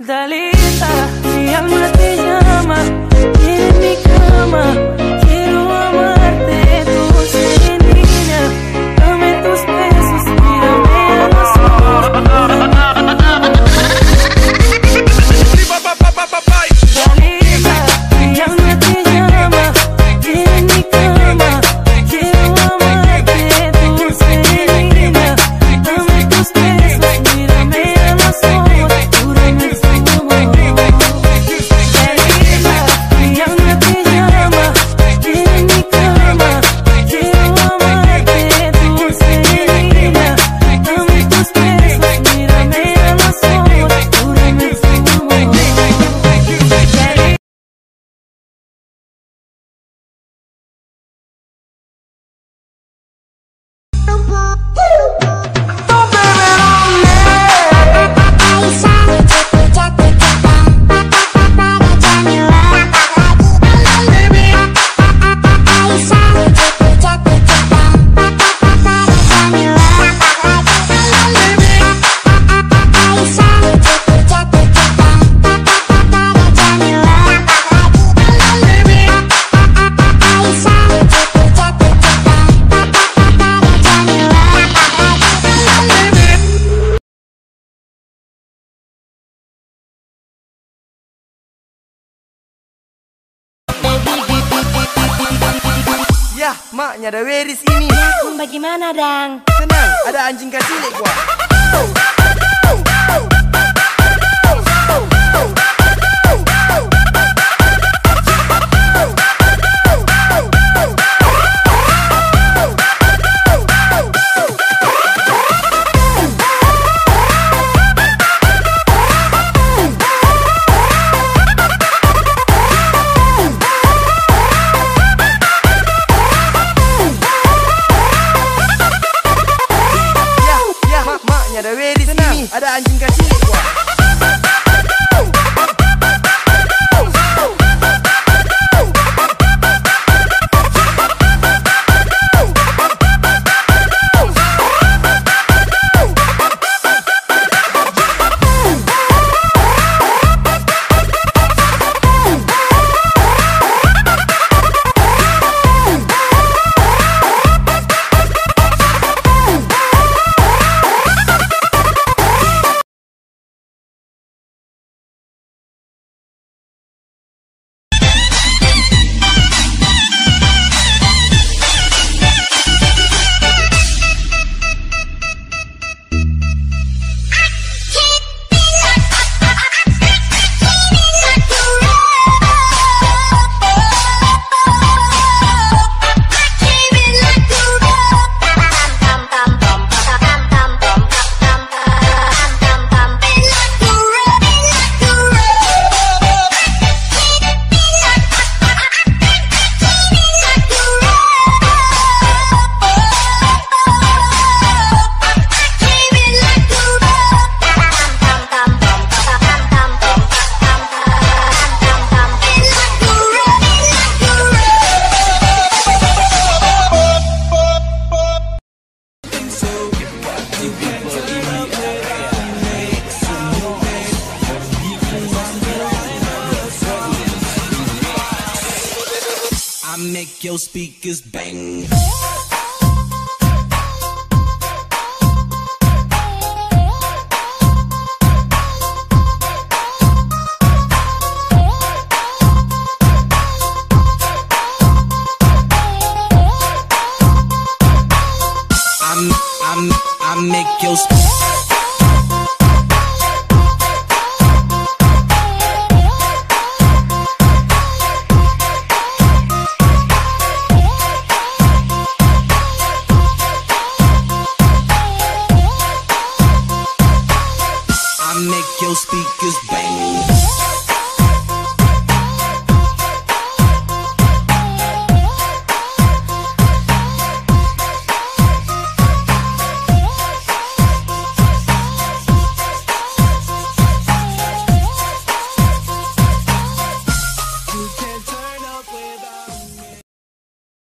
Dalisa, mi alma te llama, en mi cama. Yah, maknya ada weris ini. Nah, bagaimana, Dang? Tenang, ada anjing kecil gua. your speakers bang.